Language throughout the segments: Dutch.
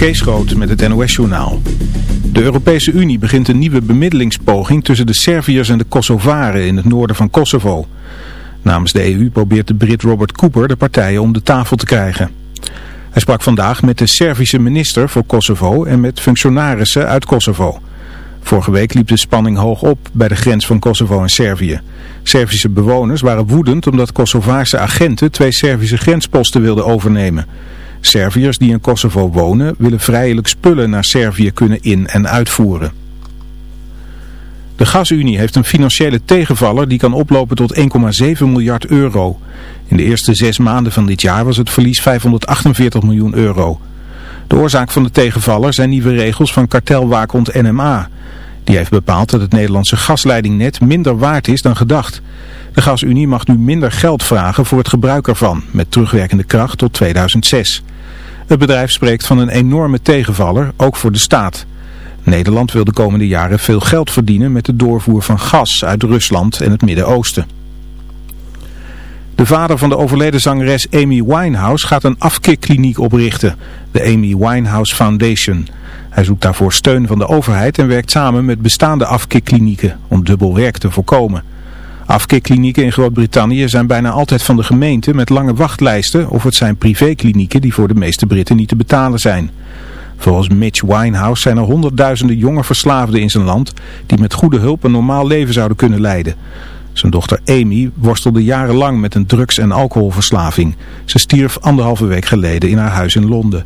Kees Groot met het NOS-journaal. De Europese Unie begint een nieuwe bemiddelingspoging tussen de Serviërs en de Kosovaren in het noorden van Kosovo. Namens de EU probeert de Brit Robert Cooper de partijen om de tafel te krijgen. Hij sprak vandaag met de Servische minister voor Kosovo en met functionarissen uit Kosovo. Vorige week liep de spanning hoog op bij de grens van Kosovo en Servië. Servische bewoners waren woedend omdat Kosovaarse agenten twee Servische grensposten wilden overnemen. Serviërs die in Kosovo wonen willen vrijelijk spullen naar Servië kunnen in- en uitvoeren. De gasunie heeft een financiële tegenvaller die kan oplopen tot 1,7 miljard euro. In de eerste zes maanden van dit jaar was het verlies 548 miljoen euro. De oorzaak van de tegenvaller zijn nieuwe regels van kartelwaakhond NMA. Die heeft bepaald dat het Nederlandse gasleidingnet minder waard is dan gedacht. De gasunie mag nu minder geld vragen voor het gebruik ervan, met terugwerkende kracht tot 2006. Het bedrijf spreekt van een enorme tegenvaller, ook voor de staat. Nederland wil de komende jaren veel geld verdienen met de doorvoer van gas uit Rusland en het Midden-Oosten. De vader van de overleden zangeres Amy Winehouse gaat een afkikkliniek oprichten, de Amy Winehouse Foundation. Hij zoekt daarvoor steun van de overheid en werkt samen met bestaande afkikklinieken om dubbel werk te voorkomen. Afkikklinieken in Groot-Brittannië zijn bijna altijd van de gemeente met lange wachtlijsten of het zijn privéklinieken die voor de meeste Britten niet te betalen zijn. Volgens Mitch Winehouse zijn er honderdduizenden jonge verslaafden in zijn land die met goede hulp een normaal leven zouden kunnen leiden. Zijn dochter Amy worstelde jarenlang met een drugs- en alcoholverslaving. Ze stierf anderhalve week geleden in haar huis in Londen.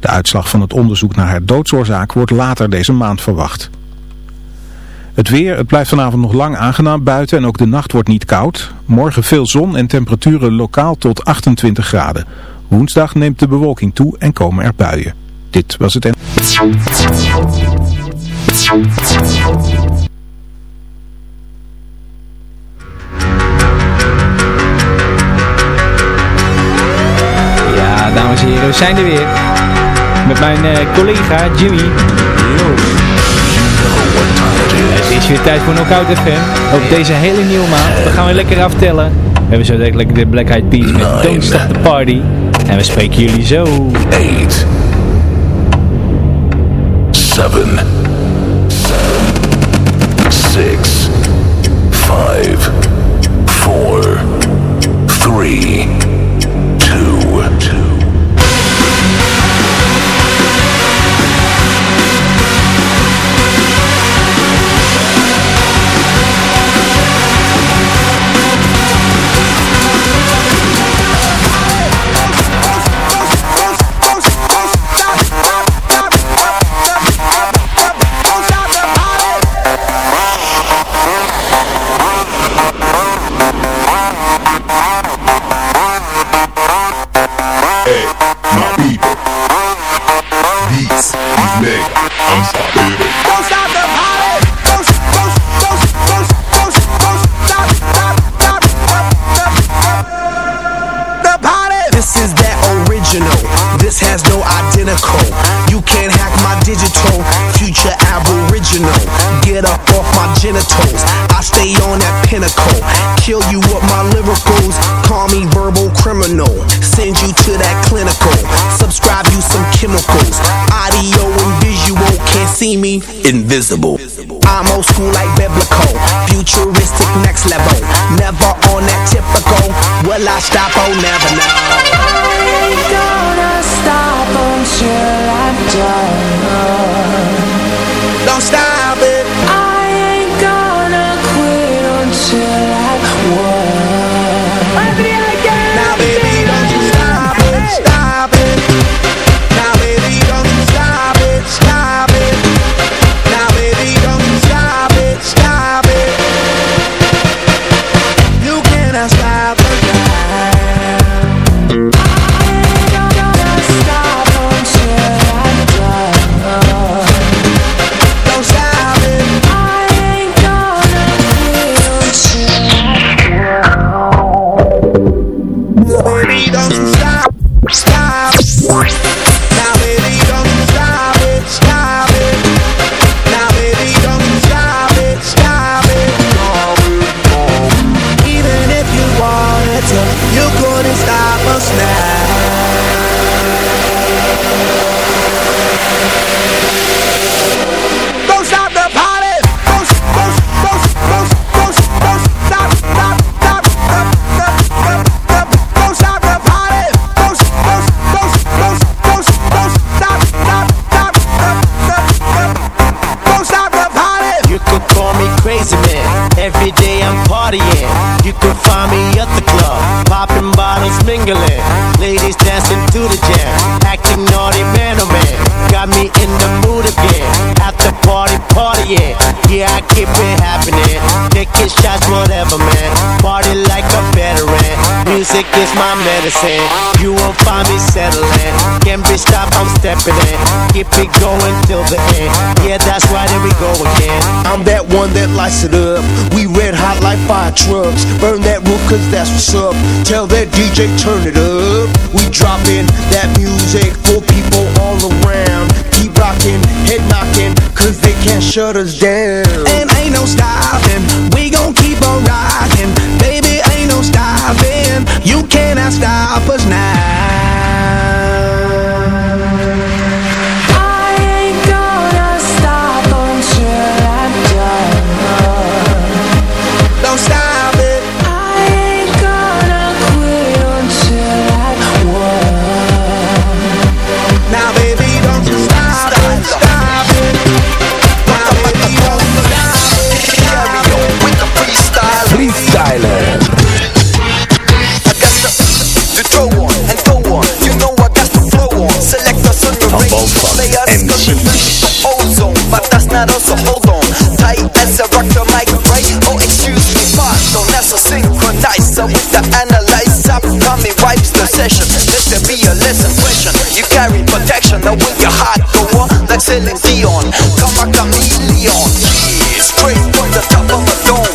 De uitslag van het onderzoek naar haar doodsoorzaak wordt later deze maand verwacht. Het weer, het blijft vanavond nog lang aangenaam buiten en ook de nacht wordt niet koud. Morgen veel zon en temperaturen lokaal tot 28 graden. Woensdag neemt de bewolking toe en komen er buien. Dit was het en... Ja, dames en heren, we zijn er weer. Met mijn uh, collega Jimmy. Het is weer tijd voor Knockout FM. Op deze hele nieuwe maand. We gaan weer lekker aftellen. We hebben zo lekker de Black Eyed Peas met Don't Stop the Party. En we spreken jullie zo. 8 7 6 5 4 3 see me. Invisible. I'm old school like biblical. Futuristic next level. Never on that typical. Will I stop? Oh, never know. ain't gonna stop until I'm done. Don't stop whatever, man. Party like a veteran. Music is my medicine. You won't find me settling. Can't be stopped, I'm stepping in. Keep it going till the end. Yeah, that's right, here we go again. I'm that one that lights it up. We red hot like fire trucks. Burn that roof, cause that's what's up. Tell that DJ, turn it up. We dropping that music for people all around. Keep rocking cause they can't shut us down. And ain't no stopping, we gon' keep on rocking. Baby, ain't no stopping, you cannot stop us now. shadow, so hold on tight as I rock the mic, right? Oh, excuse me, but don't that's so synchronize. So with the analyze, I'm coming right the session. Let there be a lesson question. You carry protection, now with your heart go on, like Celine Dion. Come a chameleon, yeah, straight from the top of a dome.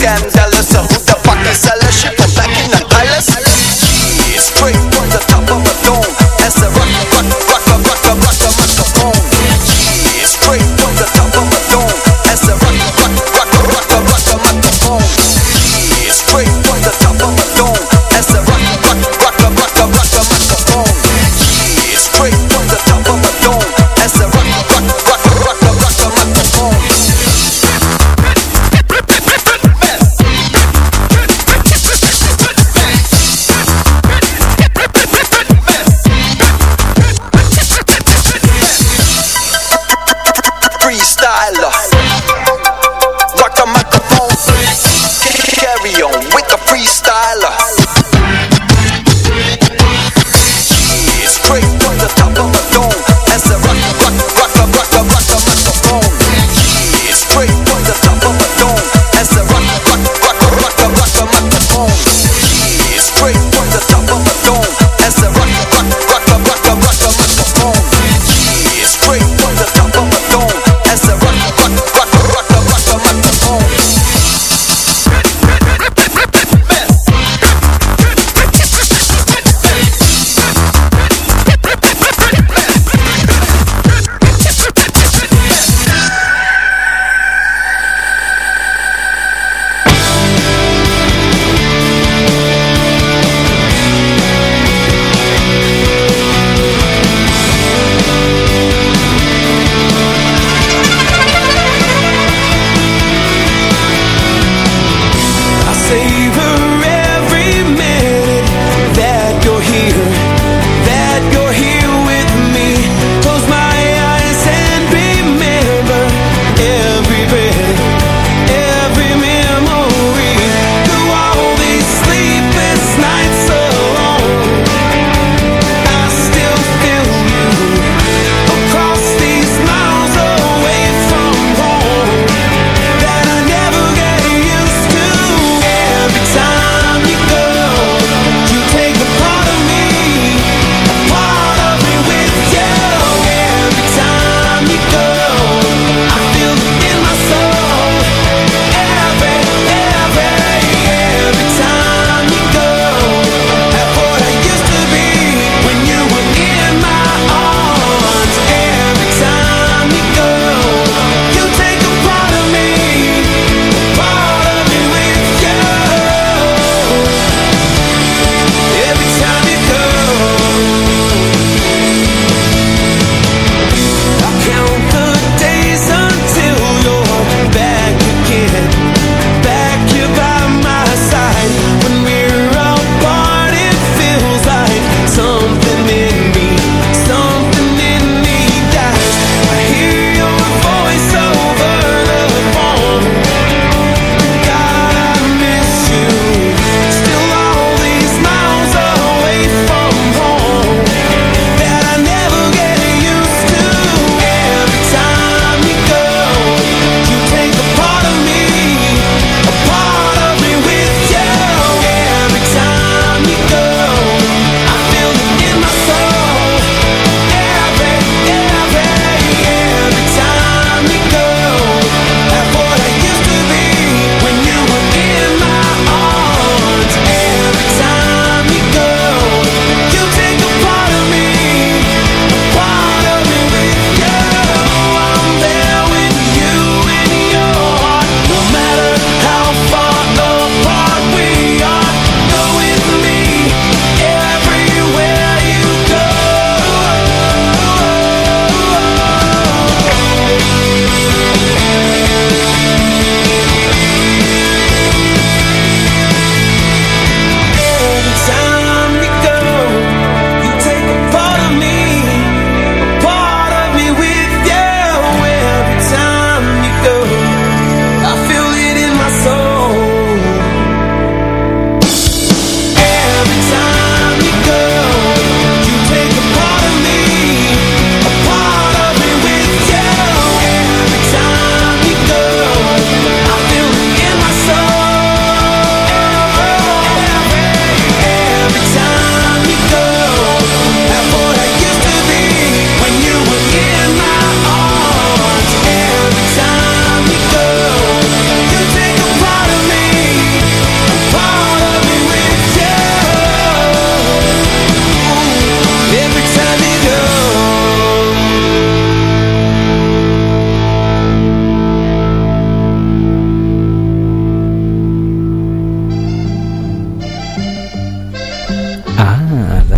Sam's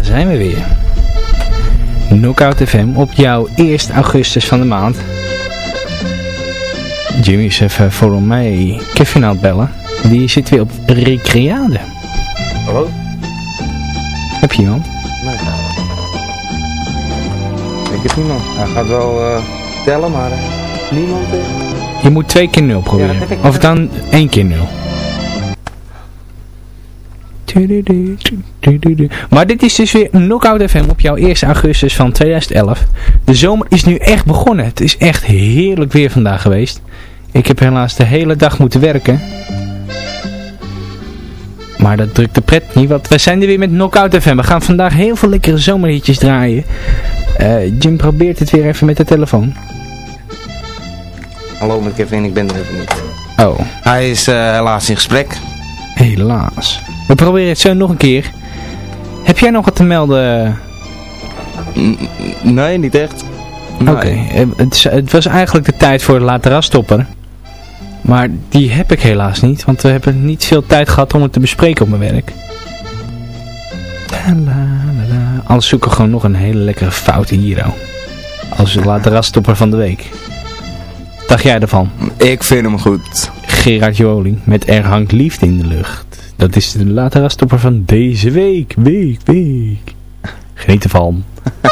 zijn we weer. Knockout FM op jouw 1 augustus van de maand. Jimmy is even voor mij Kevin aan het bellen. Die zit weer op recreade. Hallo? Heb je iemand? Nee. Ik heb niemand. Hij gaat wel eh, tellen, maar eh, niemand is. Je moet twee keer nul proberen. Ja, of dan één keer nul. Maar dit is dus weer Knockout FM op jouw 1 augustus van 2011. De zomer is nu echt begonnen. Het is echt heerlijk weer vandaag geweest. Ik heb helaas de hele dag moeten werken. Maar dat drukt de pret niet, want we zijn er weer met Knockout FM. We gaan vandaag heel veel lekkere zomerhitjes draaien. Eh, Jim probeert het weer even met de telefoon. Hallo met Kevin, ik ben er even niet. Oh. Hij is eh, helaas in gesprek. Helaas. We proberen het zo nog een keer. Heb jij nog wat te melden? Nee, niet echt. Oké, eh, het, het was eigenlijk de tijd voor de laterastopper. Maar die heb ik helaas niet, want we hebben niet veel tijd gehad om het te bespreken op mijn werk. Anders zoeken we gewoon nog een hele lekkere foute hero. Als laterastopper van de week. Dacht jij ervan? Ik vind hem goed. Gerard Joling met Er hangt liefde in de lucht. Dat is de laterastopper van deze week. Week, week. Geniet ervan.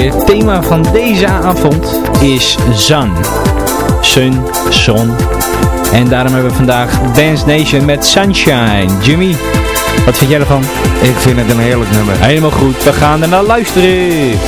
Het thema van deze avond is zon. Sun, zon. En daarom hebben we vandaag Dance Nation met Sunshine. Jimmy, wat vind jij ervan? Ik vind het een heerlijk nummer. Helemaal goed, we gaan er naar luisteren.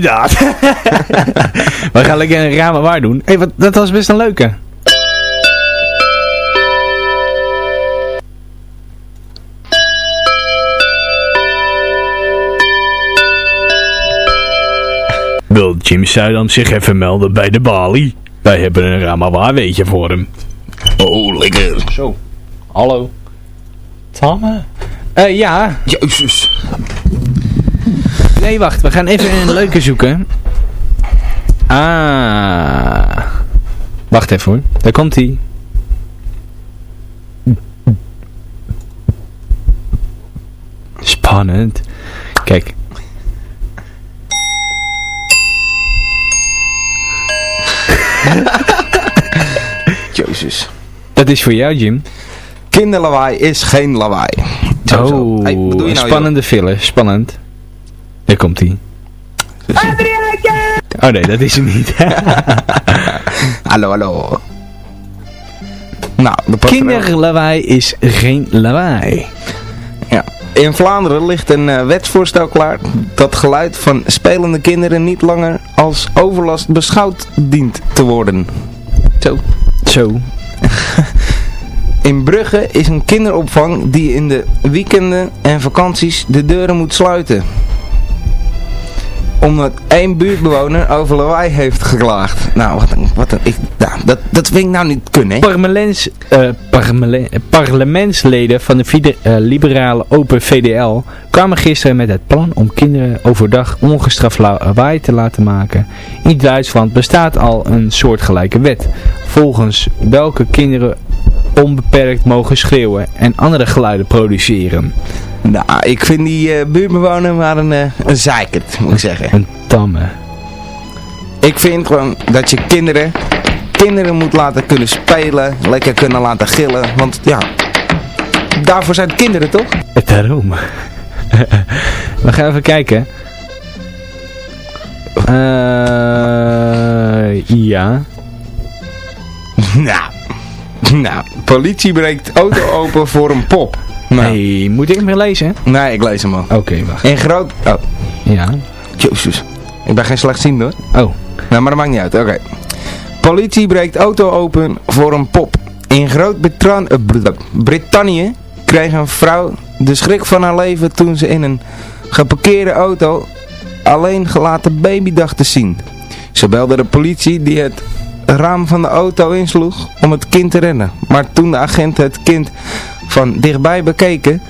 Inderdaad. We gaan lekker een ramen waar doen. Hé, wat dat was best een leuke. Wil Jim Zuidam zich even melden bij de balie? Wij hebben een ramawa weetje voor hem. Oh, lekker. Zo. Hallo. Tamme. Eh ja. Jezus. Nee, wacht. We gaan even een leuke zoeken. Ah. Wacht even hoor. Daar komt hij. Spannend. Kijk. Jezus. Dat is voor jou, Jim. Kinderlawaai is geen lawaai. Zo, zo. Oh, Hey, wat doe je nou, spannende filler. Spannend. Daar komt hij. Oh nee, dat is hem niet. Hallo, hallo. Nou, de er Kinderlawaai is geen lawaai. Ja. In Vlaanderen ligt een eh, wetsvoorstel klaar dat geluid van spelende kinderen niet langer als overlast beschouwd dient te worden. Zo. Zo. In Brugge is een kinderopvang die in de weekenden en vakanties de deuren moet sluiten. Omdat één buurtbewoner over lawaai heeft geklaagd. Nou, wat een... Wat ik, nou, dat, dat vind ik nou niet kunnen, hè? Eh, parlementsleden van de eh, liberale Open VDL kwamen gisteren met het plan om kinderen overdag ongestraft lawaai te laten maken. In Duitsland bestaat al een soortgelijke wet, volgens welke kinderen onbeperkt mogen schreeuwen en andere geluiden produceren. Nou, ik vind die eh, buurtbewoner maar een, eh, een zeikert, moet ik zeggen. Een tamme. Ik vind gewoon dat je kinderen, kinderen moet laten kunnen spelen, lekker kunnen laten gillen. Want ja, daarvoor zijn het kinderen toch? Daarom. We gaan even kijken. Eh, ja. Nou, nou, politie breekt auto open voor een pop. Nou, Hey, moet ik hem weer lezen? nee, ik lees hem al. Oké, wacht. In groot... Oh, Ja. jezus. Ik ben geen slechtziende hoor. Oh. Nou, maar dat maakt niet uit. Oké. Politie breekt auto open voor een pop. In Groot-Brittannië kreeg een vrouw de schrik van haar leven toen ze in een geparkeerde auto alleen gelaten baby dacht te zien. Ze belde de politie die het raam van de auto insloeg om het kind te rennen. Maar toen de agenten het kind van dichtbij bekeken,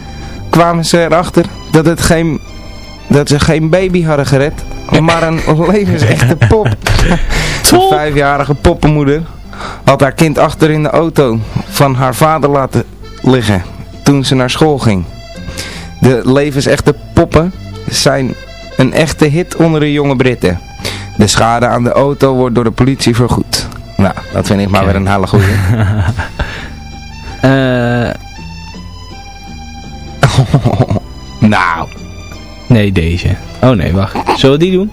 kwamen ze erachter dat, het geen, dat ze geen baby hadden gered, maar een levensechte pop. Een vijfjarige poppenmoeder had haar kind achter in de auto van haar vader laten liggen toen ze naar school ging. De levensechte poppen zijn een echte hit onder de jonge Britten. De schade aan de auto wordt door de politie vergoed. Nou, dat vind ik maar weer een hele goeie. Eh, nou, nee, deze. Oh nee, wacht. Zullen we die doen?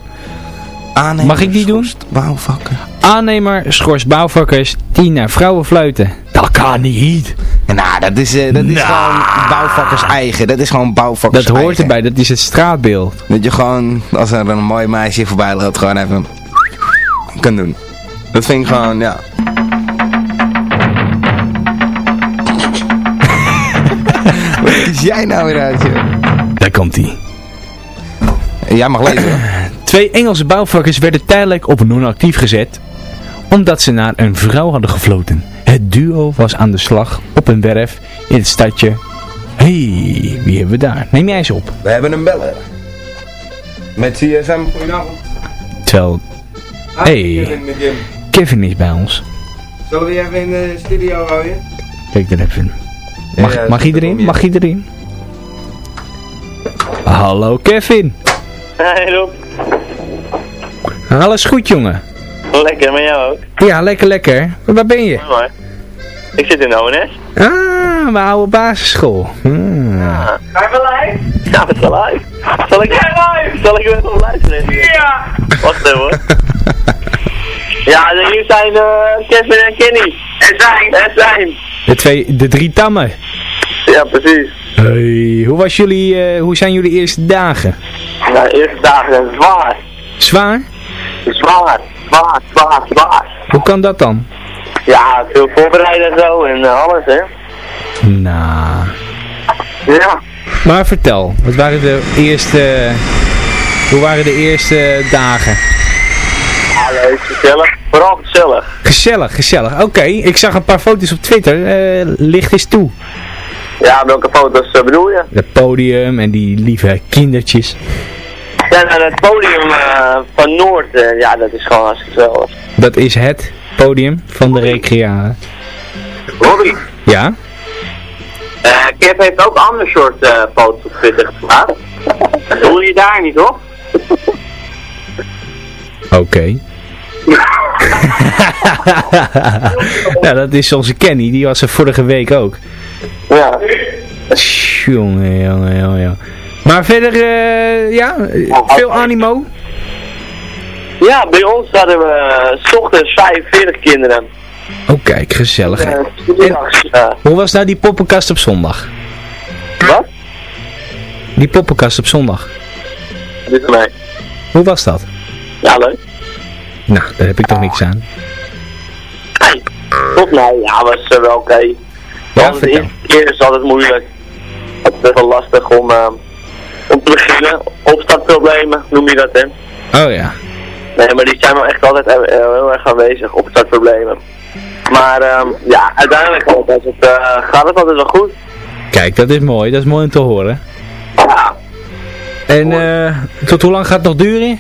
aannemer Mag ik die doen? schorst Bouwvakker. Aannemer schorst bouwvakkers die naar vrouwen fluiten. Dat kan niet. Nou, dat is, eh, dat is gewoon bouwvakkers eigen. Dat is gewoon bouwvakkers Dat hoort eigen. erbij, dat is het straatbeeld. Dat je gewoon, als er een mooi meisje voorbij loopt, gewoon even kan doen. Dat vind ik gewoon, ja. Wat is jij nou weer uit, joh? Daar komt hij. Jij mag lezen. hoor. Twee Engelse bouwvakkers werden tijdelijk op non-actief gezet, omdat ze naar een vrouw hadden gefloten. Het duo was aan de slag op een werf in het stadje. hey, wie hebben we daar? Neem jij eens op. We hebben een beller. Met CSM, goedenavond. Terwijl Hey. Kevin is bij ons. Zullen we die even in de studio houden? Kijk er even. Mag, Ja, mag je. Mag erin? Hallo Kevin. Hey Rob, Alles goed jongen? lekker met jou ook. Ja, lekker lekker. Waar ben je? Ik zit in de ONS. Ah, mijn oude basisschool. Hmm. Ga je wel live? Ja, we zijn live. Zal ik, live. Zal ik even op luisteren? Ja. Wacht even hoor. Ja, hier zijn eh, Kevin en Kenny. En zijn. En zijn. De, twee, de drie tammen. Ja, precies. Hey, hoe, was jullie, eh, hoe zijn jullie eerste dagen? Nou, de eerste dagen zijn zwaar. Zwaar? Zwaar, zwaar, zwaar, zwaar. Hoe kan dat dan? Ja, veel voorbereiden en zo en eh, alles, hè. Nou. Ja. Maar vertel, wat waren de eerste... Hoe waren de eerste dagen? Gezellig. Vooral gezellig. Gezellig, gezellig. Oké, ik zag een paar foto's op Twitter. Eh, licht is toe. Ja, welke foto's eh, bedoel je? Het podium en die lieve kindertjes. Ja, nou, het podium eh, van Noord, ja, dat is gewoon hartstikke gezellig. Dat is het podium van de recreatie. Robbie, Ja? Kev heeft ook een ander soort foto's op Twitter geplaatst. Dat doe je daar niet, hoor? Oké. ja, dat is onze Kenny. Die was er vorige week ook. Ja. Jongen, jongen, jongen. Maar verder, eh, ja, veel animo. Ja, bij ons hadden we eh, 's ochtends 45 kinderen. Oh kijk, gezellig. Eh, hoe was nou die poppenkast op zondag? wat? Die poppenkast op zondag. Dit is mij. Hoe was dat? Ja, leuk. Nou, daar heb ik toch niks aan. Hey, Tot mij, ja, was wel oké. Ja, Want de eerste keer is altijd moeilijk. Het is best wel lastig om, eh, om te beginnen. Opstartproblemen, noem je dat, hè? Oh ja. Nee, maar die zijn wel echt altijd eh, eh, heel erg aanwezig, opstartproblemen. Maar ehm, ja, uiteindelijk altijd, het, eh, gaat het altijd wel goed. Kijk, dat is mooi. Dat is mooi om te horen. Ja, En eh, tot hoe lang gaat het nog duren?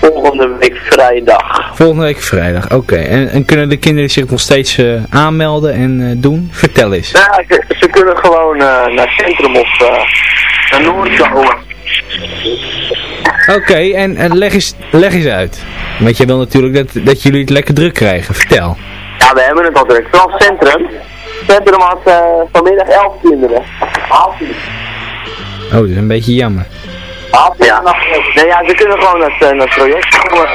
Volgende week vrijdag. Volgende week vrijdag. Oké. En, en kunnen de kinderen zich nog steeds eh, aanmelden en eh, doen? Vertel eens. Ja, ze, ze kunnen gewoon eh, naar centrum of naar Noord komen. Oké, en, en leg, eens, leg eens uit. Want jij wil natuurlijk dat, dat jullie het lekker druk krijgen. Vertel. Ja, we hebben het al druk. Vooral centrum. Centrum had vanmiddag 11 kinderen. Half tien. Oh, dat is een beetje jammer. Tien. Ja. Nee, ja, ze kunnen gewoon het, naar het project komen.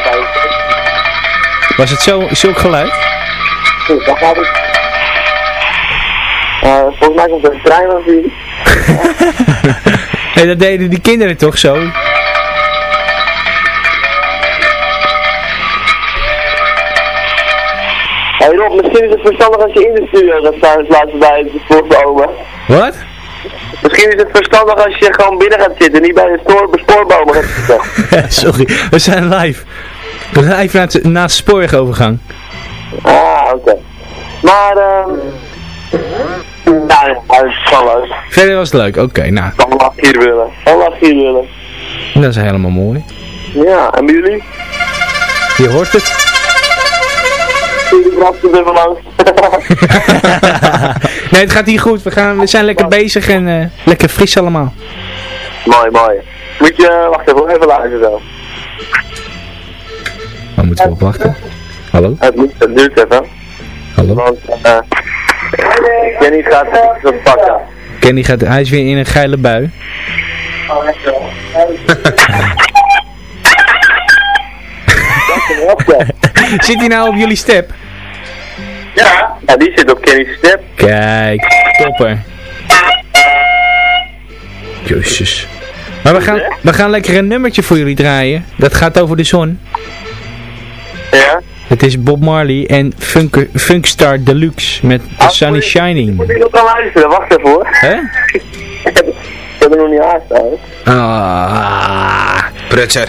Was het zo, zulk geluid? Goed, dan gaat het. Eh, volgens mij komt er een trein aan jullie. Nee, dat deden die kinderen toch zo? Hey Rob, misschien is het verstandig als je in de studio gaat staan in plaats van bij de spoorbomen. Wat? Misschien is het verstandig als je gewoon binnen gaat zitten, niet bij de stoor, spoorbomen gaat zitten. Sorry, we zijn live. We zijn live na het, de spoorwegovergang. Ah, oké. Maar, ehm... nou, ja, het is gewoon leuk. Verder was het leuk. Oké, nou, een lach hier willen. Een lach hier willen. dat is helemaal mooi. Ja, en bij jullie? Je hoort het. Jullie brachten er langs. nee, het gaat hier goed. We, gaan, we zijn lekker bezig en eh, lekker fris allemaal. mooi, mooi. Moet je, wacht even, even luisteren zo. Waar moeten we op wachten? Hallo? Het, moet, het duurt even. Hallo? Want, eh... Jenny gaat op pakken. Kenny gaat, hij is weer in een geile bui. Zit hij nou op jullie step? Ja. Ja, die zit op Kenny's step. Kijk, topper. Jezus. Maar we gaan, we gaan lekker een nummertje voor jullie draaien. Dat gaat over de zon. Ja. Het is Bob Marley en Funk, Funkstar Deluxe met The Sun is Shining. Moet ik nog gaan luisteren? Wacht even hoor. Hè? Ik heb, er nog niet aanstaan. Ah. Prutser.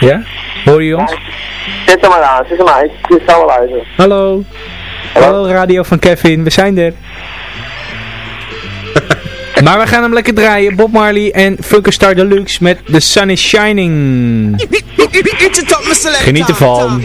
Ja? Hoor je ons? Zet hem maar aan, zet hem aan. Ik ik zal wel luisteren. Hallo. Hallo radio van Kevin, we zijn er. maar we gaan hem lekker draaien. Bob Marley en Funkerstar Deluxe met The Sun is Shining. Geniet ervan.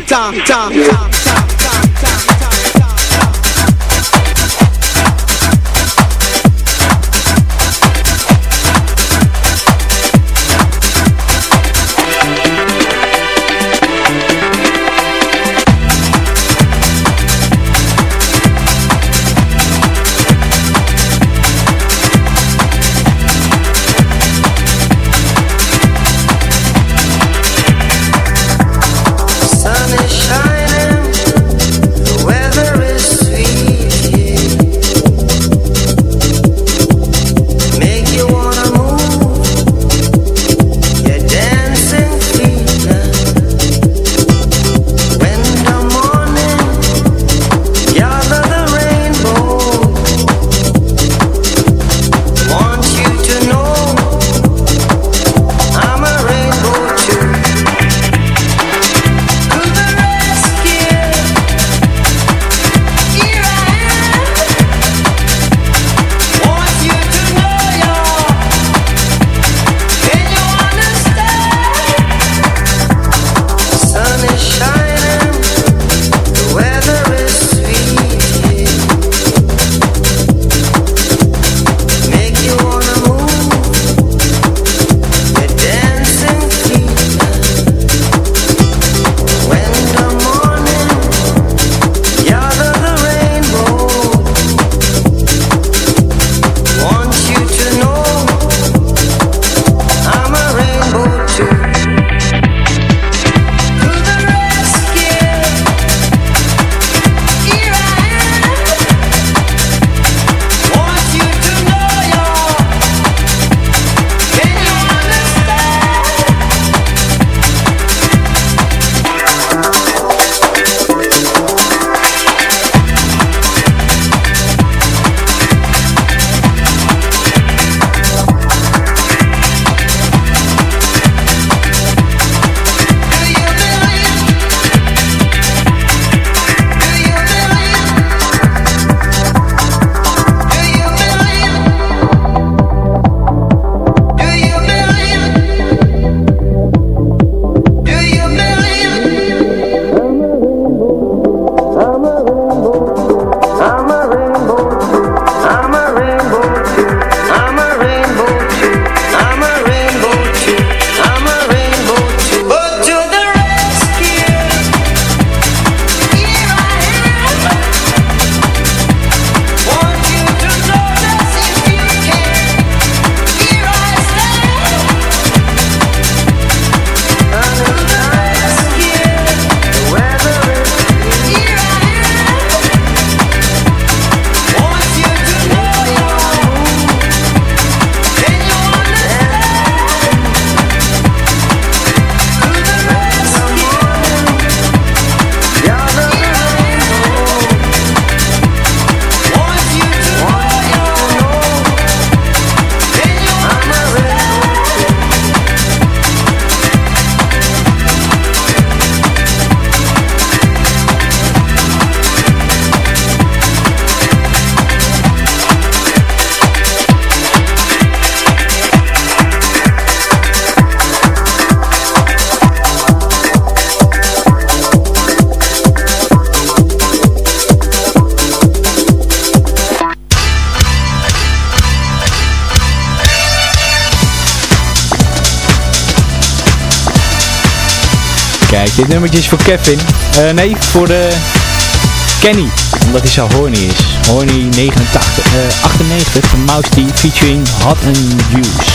Dit nummertje is voor Kevin. Eh, nee, voor de Kenny. Omdat hij zo horny is. Horny 89, eh, 98 van Mouse featuring Hot and Juice.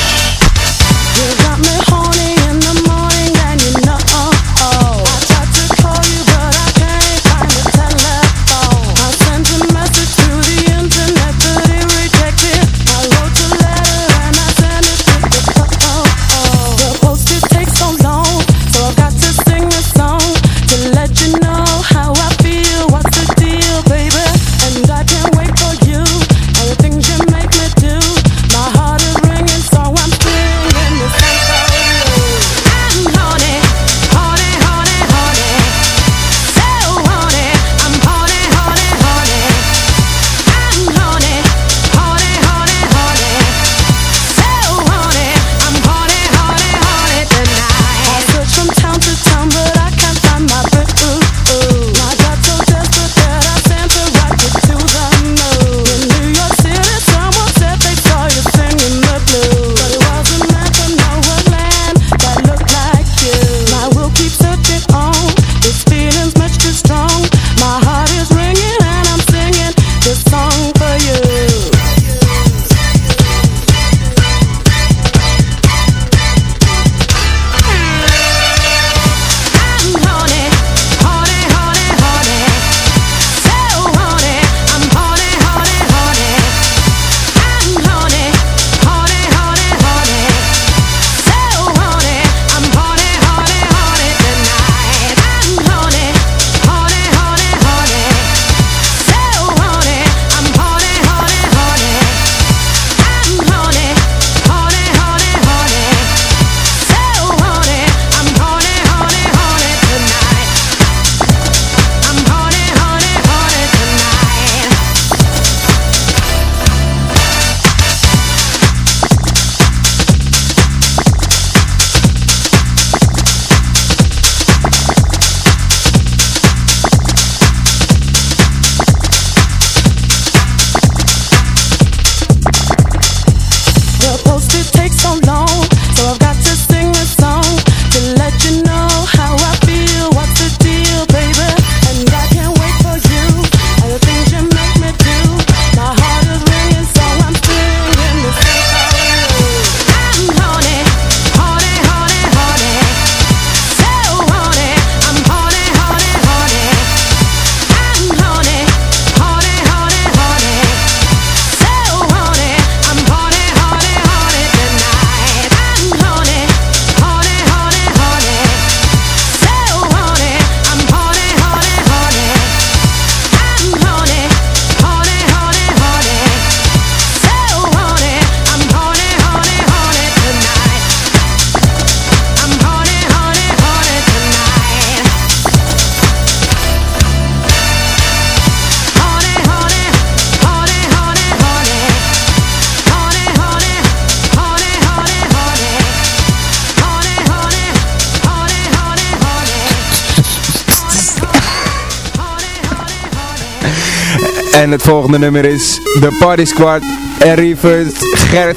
En het volgende nummer is The Party Squad en Reverse Gert,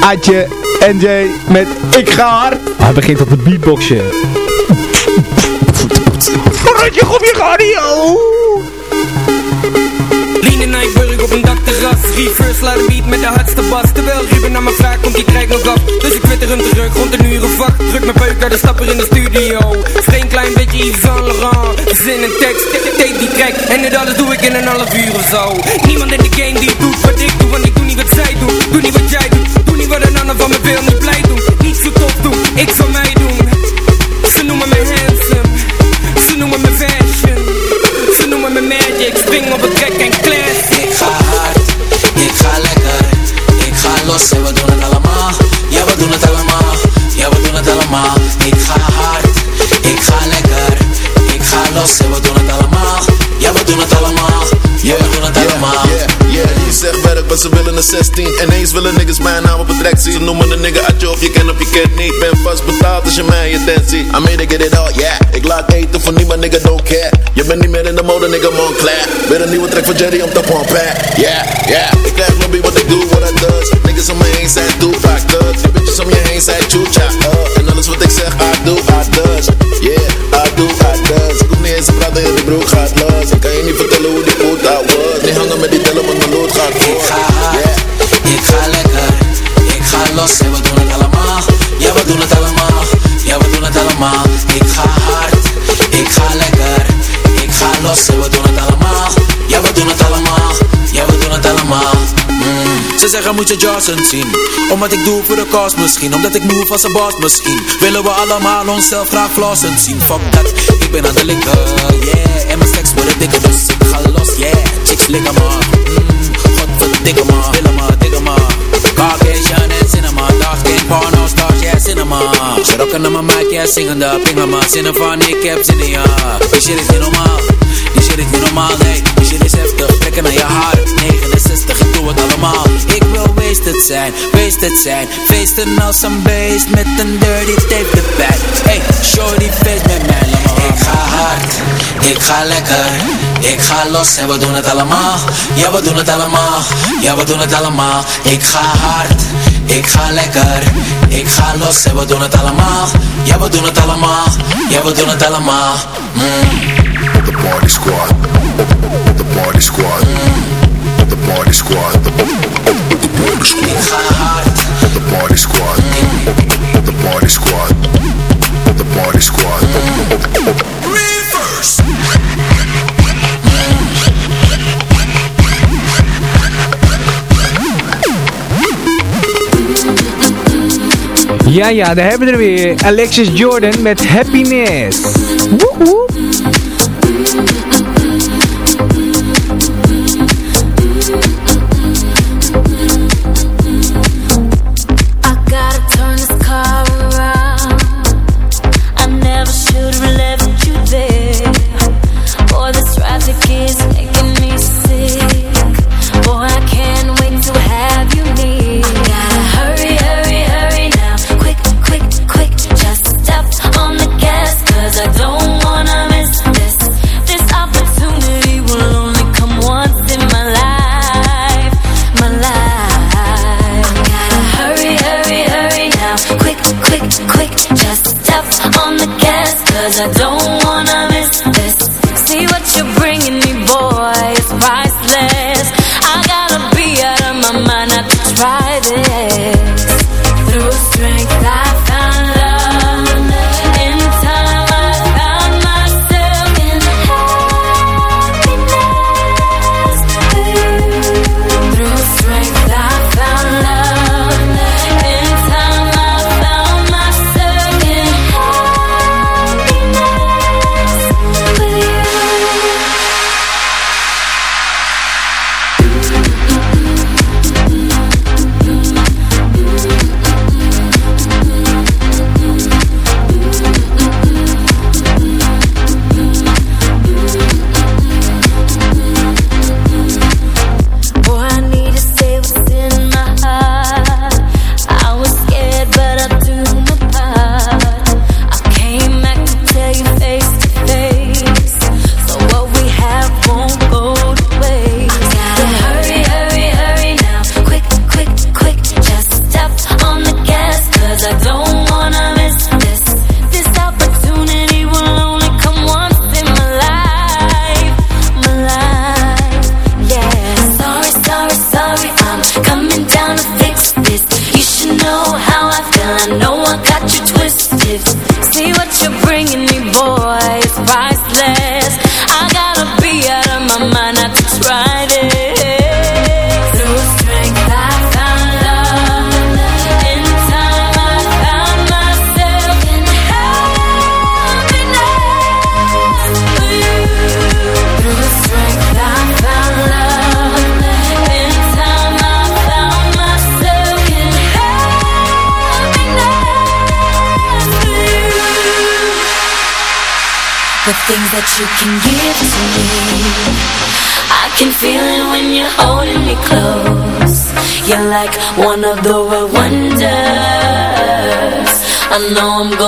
Adje en Jay met Ik ga hard. Hij begint op het beatboxje. Rotje op je radio. Lien en op een dakterras Reverse laat een beat met de hardste bas Terwijl Ruben naar me vraagt komt die krijgt nog af Dus ik twitter hem terug rond een uur of acht Druk mijn naar de stapper in de studio. Vreemd klein beetje Yves Saint Laurent Zin en tekst, tape die track En dit alles doe ik in een half uur of zo. Niemand in de game die doet wat ik doe. Want ik doe niet wat zij doen. Doe niet wat jij doet. Doe niet wat een ander van me wil. Niet blij doen. Niet zo tof doen. Ik zal mij doen. Ze noemen me handsome. Ze noemen me fashion. Ze noemen me magic. Spring op het los en we doen het allemaal. Ja, we doen het allemaal, ja, we doen het allemaal. Yeah, yeah, zegt werk, maar ze willen een 16 Ineens willen niggas mijn naam op het rek zien. Ze noemen een nigga uit je of je kent of je kent niet. Ben vast betaald als je mij je tent ziet I made it get it all, yeah. Ik laat eten voor niemand, nigga, don't care. Je bent niet meer in de mode, nigga, Montclair Weer een nieuwe track van Jerry om te pompen Yeah, yeah broek. Moet je Johnson zien. Omdat ik doe voor de kast misschien. Omdat ik move als een boss misschien. Willen we allemaal onszelf graag flossen zien. Fuck dat, ik ben aan de linker Yeah, en mijn stacks worden dikker Dus ik ga los, yeah Chicks likken maar. Mm. Godverdikke maar. Willen maar, dikke maar. Caucasian en cinema Dark skin, porno stars, yeah cinema. Ze rocken naar mijn mic, yeah zingende Pingen maar, zinnen van ik heb zin in ja Die shit is niet normaal Die shit is niet normaal, nee Die shit is heftig, trekken naar je hart. 69, ik doe het allemaal. Ik wil wasted zijn, wasted zijn. Feesten als een beest met een dirty tape erbij. Hey, shorty feest met mij, laat Ik ga hard, ik ga lekker. Ik ga los en we doen het allemaal. Ja, we doen het allemaal. Ja, we doen het allemaal. Ik ga hard, ik ga lekker. Ik ga los en we doen het allemaal. Ja, we doen het allemaal. Ja, we doen het allemaal. Mm. The party squad. The party squad. The party squad. The party squad. The party squad. The party squad. The party squad. Reverse. Ja, ja, daar hebben we er weer. Alexis Jordan met Happiness. Woep,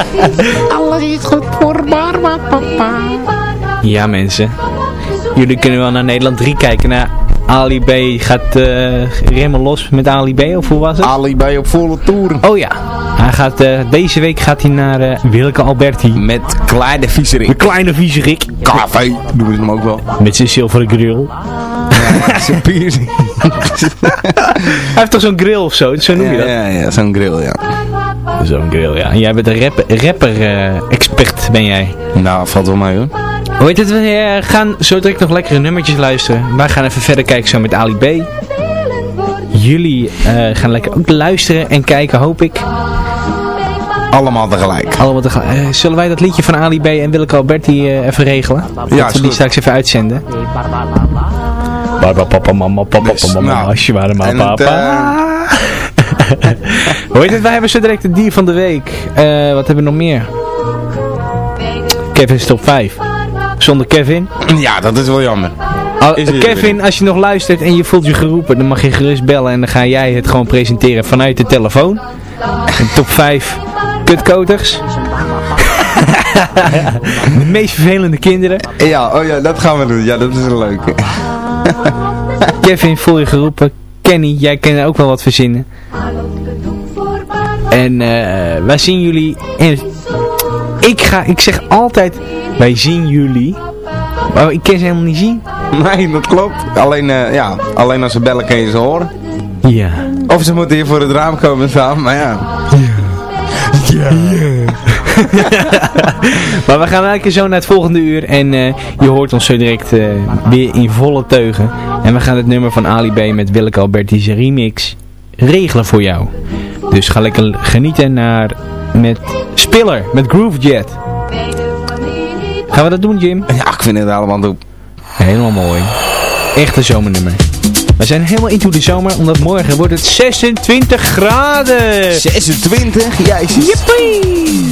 Alles is goed voor Barba Papa. Ja mensen, jullie kunnen wel naar Nederland 3 kijken. Naar Ali B gaat uh, remmen los met Ali B, of hoe was het? Ali B op volle toeren. Oh ja, hij gaat, uh, deze week gaat hij naar uh, Wilke Alberti. Met kleine viezerik. Met kleine viezerik. Café, noemen ze hem ook wel. Met zijn zilveren grill. Ja, zijn piercing. hij heeft toch zo'n grill of zo, zo noem je dat? Ja, ja, zo'n grill, ja. Zo'n grill, ja. En jij bent een rapper-expert, rapper, ben jij. Nou, valt wel mee hoor. Hoe heet het, we gaan zo direct nog lekkere nummertjes luisteren. Wij gaan even verder kijken zo met Ali B. Jullie uh, gaan lekker ook luisteren en kijken, hoop ik. Allemaal tegelijk. Allemaal tegelijk. Uh, zullen wij dat liedje van Ali B en Willeke Alberti uh, even regelen? Ja, dat we die straks even uitzenden. Baba papa mama papa Dus, mama nou, als je maar papa. Hoe heet het? Wij hebben zo direct het dier van de week. Uh, wat hebben we nog meer? Kevin's top 5. Zonder Kevin. Ja, dat is wel jammer. Al, Kevin, als je nog luistert en je voelt je geroepen, dan mag je gerust bellen en dan ga jij het gewoon presenteren vanuit de telefoon. Top 5 kutkoters. de meest vervelende kinderen. Ja, oh ja, dat gaan we doen. Ja, dat is een leuke. Kevin, voel je geroepen. Kenny, jij kan ook wel wat verzinnen. En uh, wij zien jullie in ik, ga, ik zeg altijd, wij zien jullie. Maar ik kan ze helemaal niet zien. Nee, dat klopt. Alleen, uh, ja, alleen als ze bellen kun je ze horen. Ja. Of ze moeten hier voor het raam komen staan, maar ja. Ja. Ja. maar we gaan eigenlijk zo naar het volgende uur. En uh, je hoort ons zo direct uh, weer in volle teugen. En we gaan het nummer van Ali B met Willeke Alberti's remix regelen voor jou. Dus ga lekker genieten naar met Spiller, met Groove Jet. Gaan we dat doen, Jim? Ja, ik vind het allemaal doe. Helemaal mooi. Echt een zomernummer. We zijn helemaal into de zomer, omdat morgen wordt het 26 graden. 26? Jezus. Jippie!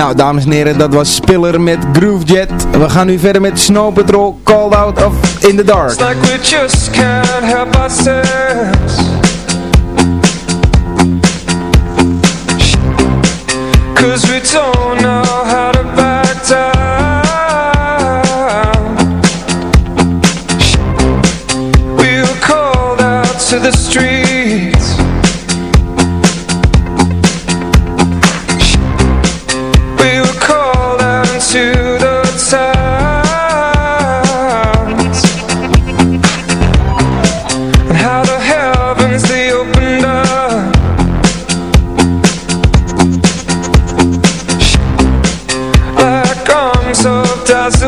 Nou, dames en heren, dat was Spiller met Groovejet. We gaan nu verder met Snow Patrol, Called Out of In The Dark. does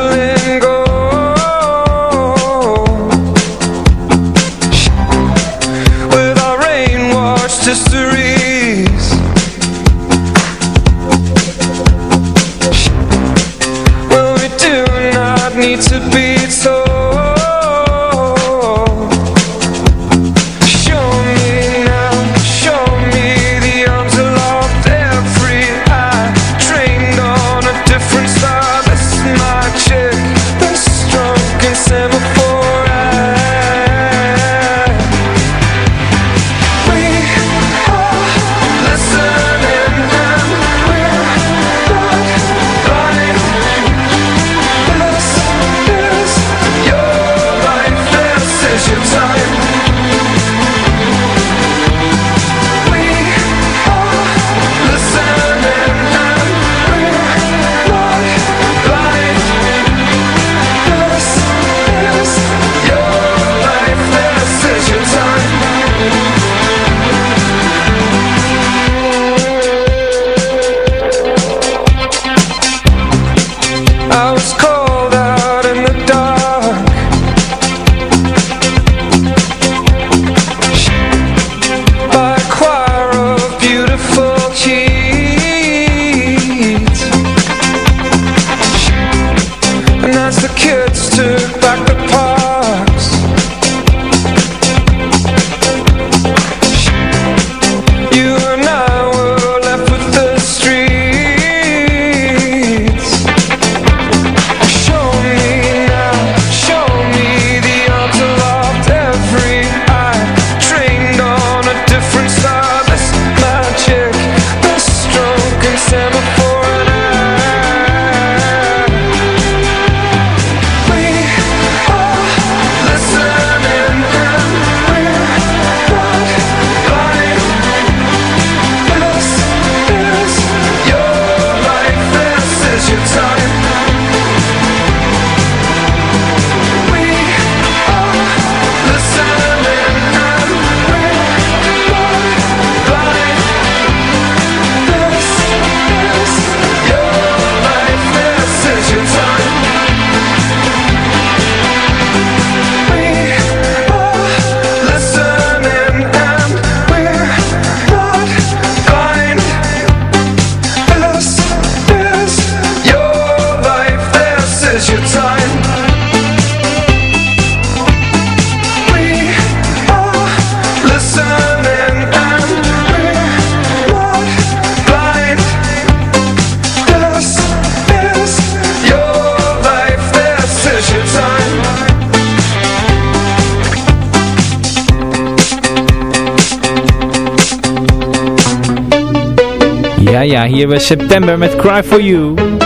hier bij September met Cry For You.